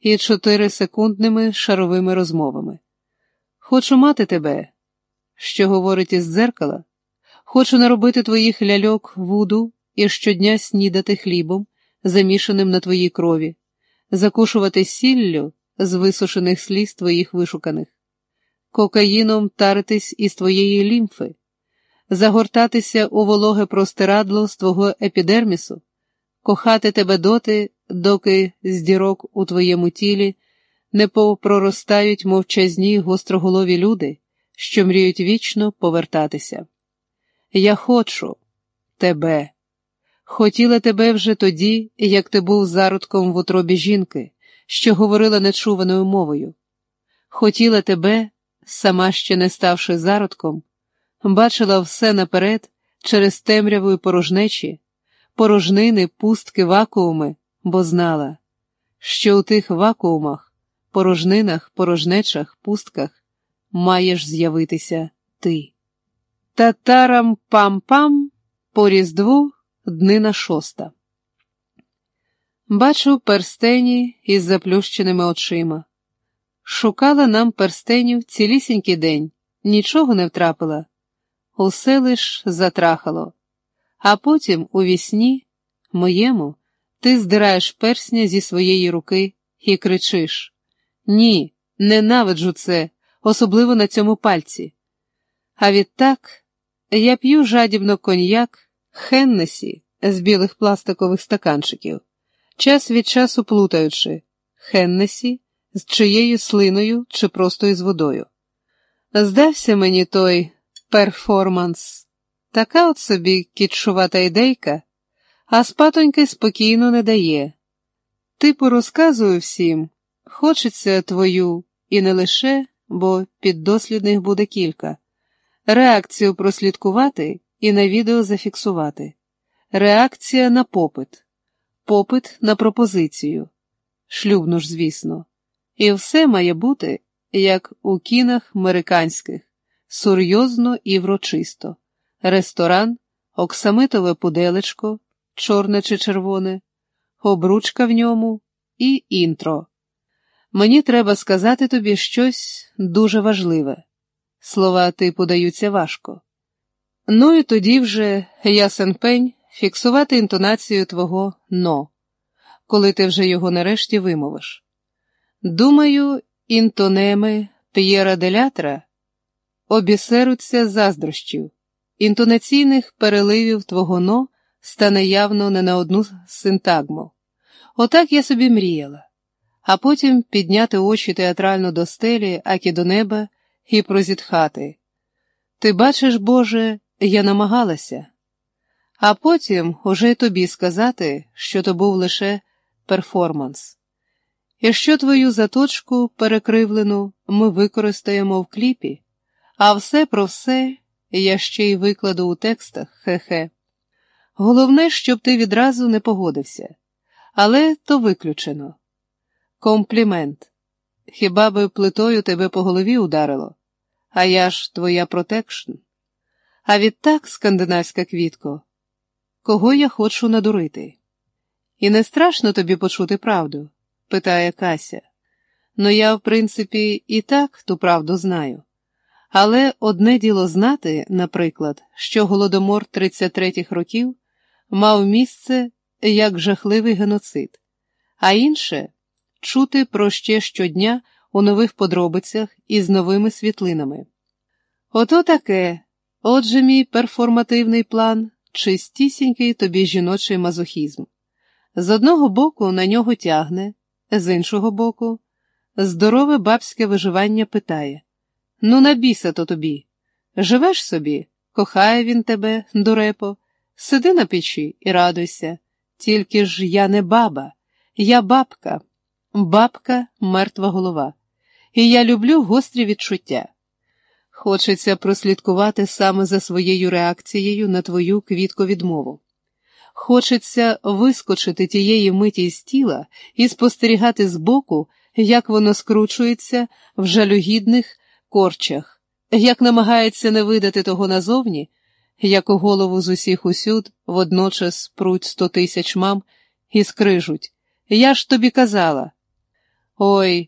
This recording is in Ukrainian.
і чотирисекундними шаровими розмовами. Хочу мати тебе, що говорить із дзеркала, хочу наробити твоїх ляльок вуду і щодня снідати хлібом, замішаним на твоїй крові, закушувати сіллю з висушених сліз твоїх вишуканих, кокаїном таритись із твоєї лімфи, загортатися у вологе простирадло з твого епідермісу, кохати тебе доти, доки з дірок у твоєму тілі не попроростають мовчазні гостроголові люди, що мріють вічно повертатися. Я хочу тебе. Хотіла тебе вже тоді, як ти був зародком в утробі жінки, що говорила нечуваною мовою. Хотіла тебе, сама ще не ставши зародком, бачила все наперед через темряву і порожнечі, порожнини, пустки, вакууми, бо знала, що у тих вакуумах, порожнинах, порожнечах, пустках маєш з'явитися ти. Татарам пам-пам по різдву днина шоста. Бачу перстені із заплющеними очима. Шукала нам перстенів цілісінький день, нічого не втрапила, усе лиш затрахало. А потім, у вісні, моєму, ти здираєш персня зі своєї руки і кричиш: Ні, ненавиджу це, особливо на цьому пальці. А відтак я п'ю жадібно коньяк Хеннесі з білих пластикових стаканчиків, час від часу плутаючи Хеннесі з чиєю слиною чи просто із водою. Здався мені той перформанс, така от собі кітшувата ідейка, а спатоньки спокійно не дає. Типу розказую всім, хочеться твою, і не лише, бо піддослідних буде кілька, реакцію прослідкувати і на відео зафіксувати. Реакція на попит, попит на пропозицію. Шлюбну ж, звісно. І все має бути, як у кінах американських, серйозно і врочисто. Ресторан, оксамитове пуделечко, чорне чи червоне, обручка в ньому і інтро. Мені треба сказати тобі щось дуже важливе. Слова типу даються важко. Ну і тоді вже, ясен пень, фіксувати інтонацію твого но, коли ти вже його нарешті вимовиш. Думаю, інтонеми П'єра Делятра обісеруться заздрощів, інтонаційних переливів твого но стане явно не на одну синтагму. Отак я собі мріяла, а потім підняти очі театрально до стелі, акі до неба, і прозітхати. Ти бачиш, Боже, я намагалася, а потім уже й тобі сказати, що то був лише перформанс. І що твою заточку перекривлену ми використаємо в кліпі, а все про все я ще й викладу у текстах, хе-хе. Головне, щоб ти відразу не погодився, але то виключено. Комплімент. Хіба би плитою тебе по голові ударило, а я ж твоя протекшн. А відтак, скандинавська квітко, кого я хочу надурити? І не страшно тобі почути правду? питає Кася. Ну я, в принципі, і так ту правду знаю. Але одне діло знати, наприклад, що голодомор 33-х років мав місце як жахливий геноцид, а інше чути про ще щодня у нових подробицях і з новими світлинами. Ото таке. Отже, мій перформативний план чистісінький тобі жіночий мазохізм. З одного боку на нього тягне, з іншого боку, здорове бабське виживання питає Ну, на біса то тобі. Живеш собі, кохає він тебе, дурепо, сиди на печі і радуйся. Тільки ж я не баба, я бабка, бабка мертва голова. І я люблю гострі відчуття. Хочеться прослідкувати саме за своєю реакцією на твою квітковідмову. Хочеться вискочити тієї миті з тіла і спостерігати збоку, як воно скручується в жалюгідних корчах, як намагається не видати того назовні, як у голову з усіх усюд водночас пруть сто тисяч мам і скрижуть. Я ж тобі казала. Ой,